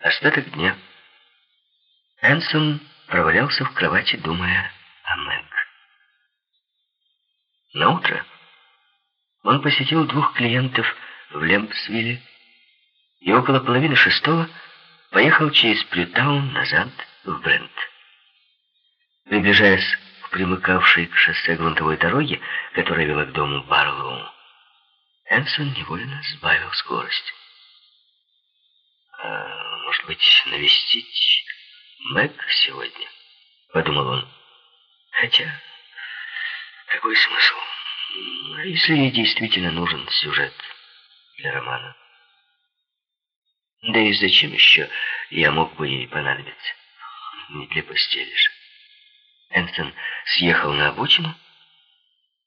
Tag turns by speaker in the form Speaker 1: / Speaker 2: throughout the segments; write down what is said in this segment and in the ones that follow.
Speaker 1: Остаток дня Энсон провалялся в кровати, думая о Мэг. На утро он посетил двух клиентов в Лемпсвилле и около половины шестого поехал через Плютаун назад в Брент. Приближаясь к примыкавшей к шоссе грунтовой дороге, которая вела к дому Барлоу, Энсон невольно сбавил скорость. Быть, навестить Мэг сегодня? Подумал он. Хотя, какой смысл? Если ей действительно нужен сюжет для романа. Да и зачем еще я мог бы ей понадобиться? Не для постели же. Энсон съехал на обочину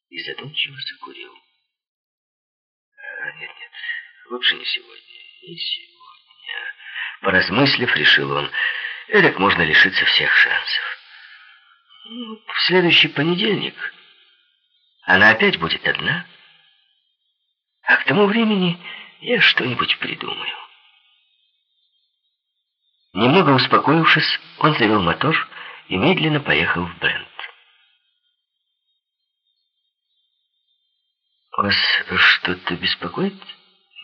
Speaker 1: и задумчиво закурил. А, нет, нет, лучше не сегодня, не сегодня. Поразмыслив, решил он, эдак можно лишиться всех шансов. Ну, в следующий понедельник она опять будет одна, а к тому времени я что-нибудь придумаю. Немного успокоившись, он завел мотор и медленно поехал в Брент. «Вас что-то беспокоит,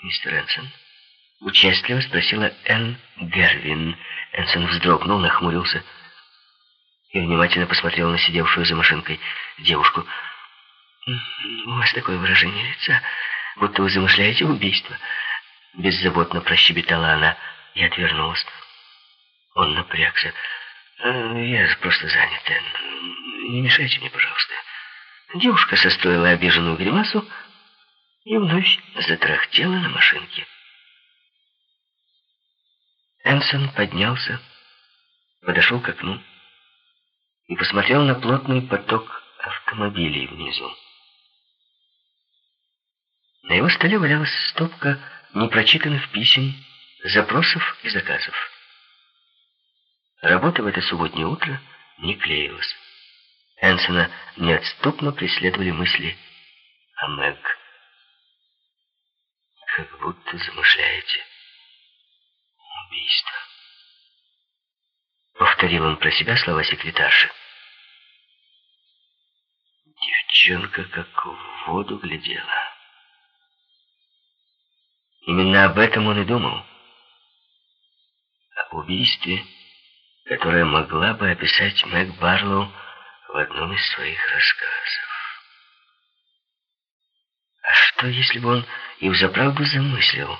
Speaker 1: мистер Энсон?» Участливо спросила Энн Гервин. Энсон вздрогнул, нахмурился и внимательно посмотрел на сидевшую за машинкой девушку. «У вас такое выражение лица, будто вы замышляете убийство». Беззаботно прощебетала она и отвернулась. Он напрягся. «Э, «Я просто занят, Не мешайте мне, пожалуйста». Девушка состроила обиженную гримасу и вновь затрахтела на машинке. Энсон поднялся, подошел к окну и посмотрел на плотный поток автомобилей внизу. На его столе валялась стопка непрочитанных писем, запросов и заказов. Работа в это субботнее утро не клеилась. Энсона неотступно преследовали мысли о Мэг. Как будто замышляете убийство. Повторил он про себя слова секретарши. Девчонка как в воду глядела. Именно об этом он и думал. Об убийстве которая могла бы описать Мэг Барлоу в одном из своих рассказов. А что, если бы он и взаправду замыслил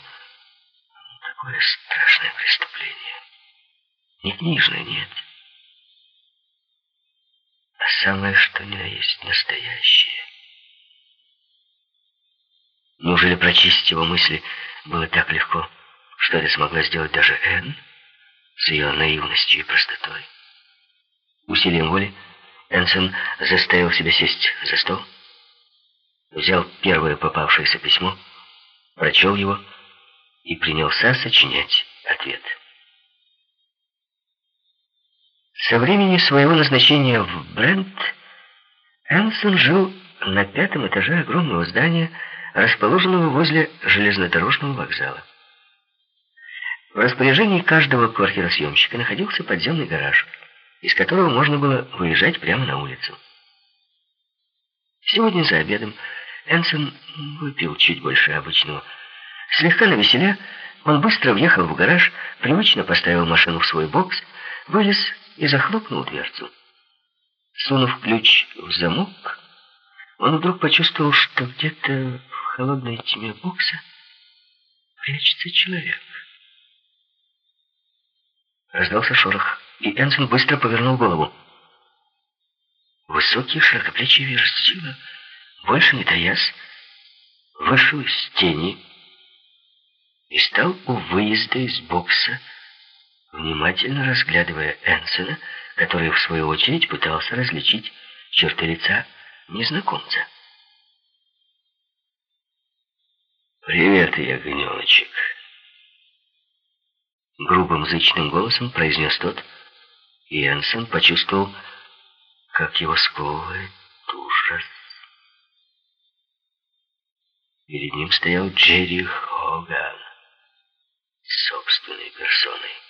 Speaker 1: такое страшное преступление? Не книжное, нет. А самое, что ни на есть настоящее. Неужели прочистить его мысли было так легко, что это смогла сделать даже Энн? с ее наивностью и простотой. Усилием воли Энсон заставил себя сесть за стол, взял первое попавшееся письмо, прочел его и принялся сочинять ответ. Со времени своего назначения в Брент Энсон жил на пятом этаже огромного здания, расположенного возле железнодорожного вокзала. В распоряжении каждого квартиросъемщика находился подземный гараж, из которого можно было выезжать прямо на улицу. Сегодня за обедом Энсон выпил чуть больше обычного. Слегка навеселя, он быстро въехал в гараж, привычно поставил машину в свой бокс, вылез и захлопнул дверцу. Сунув ключ в замок, он вдруг почувствовал, что где-то в холодной тьме бокса прячется человек. Раздался шорох, и Энсон быстро повернул голову. Высокий, широкоплечий верстила, больше не таясь, вышел из тени и стал у выезда из бокса, внимательно разглядывая Энсона, который, в свою очередь, пытался различить черты лица незнакомца. «Привет, ягненочек!» грубым зычным голосом произнес тот, и Энсон почувствовал, как его сковывает ужас. Перед ним стоял Джерри Хоган персоной.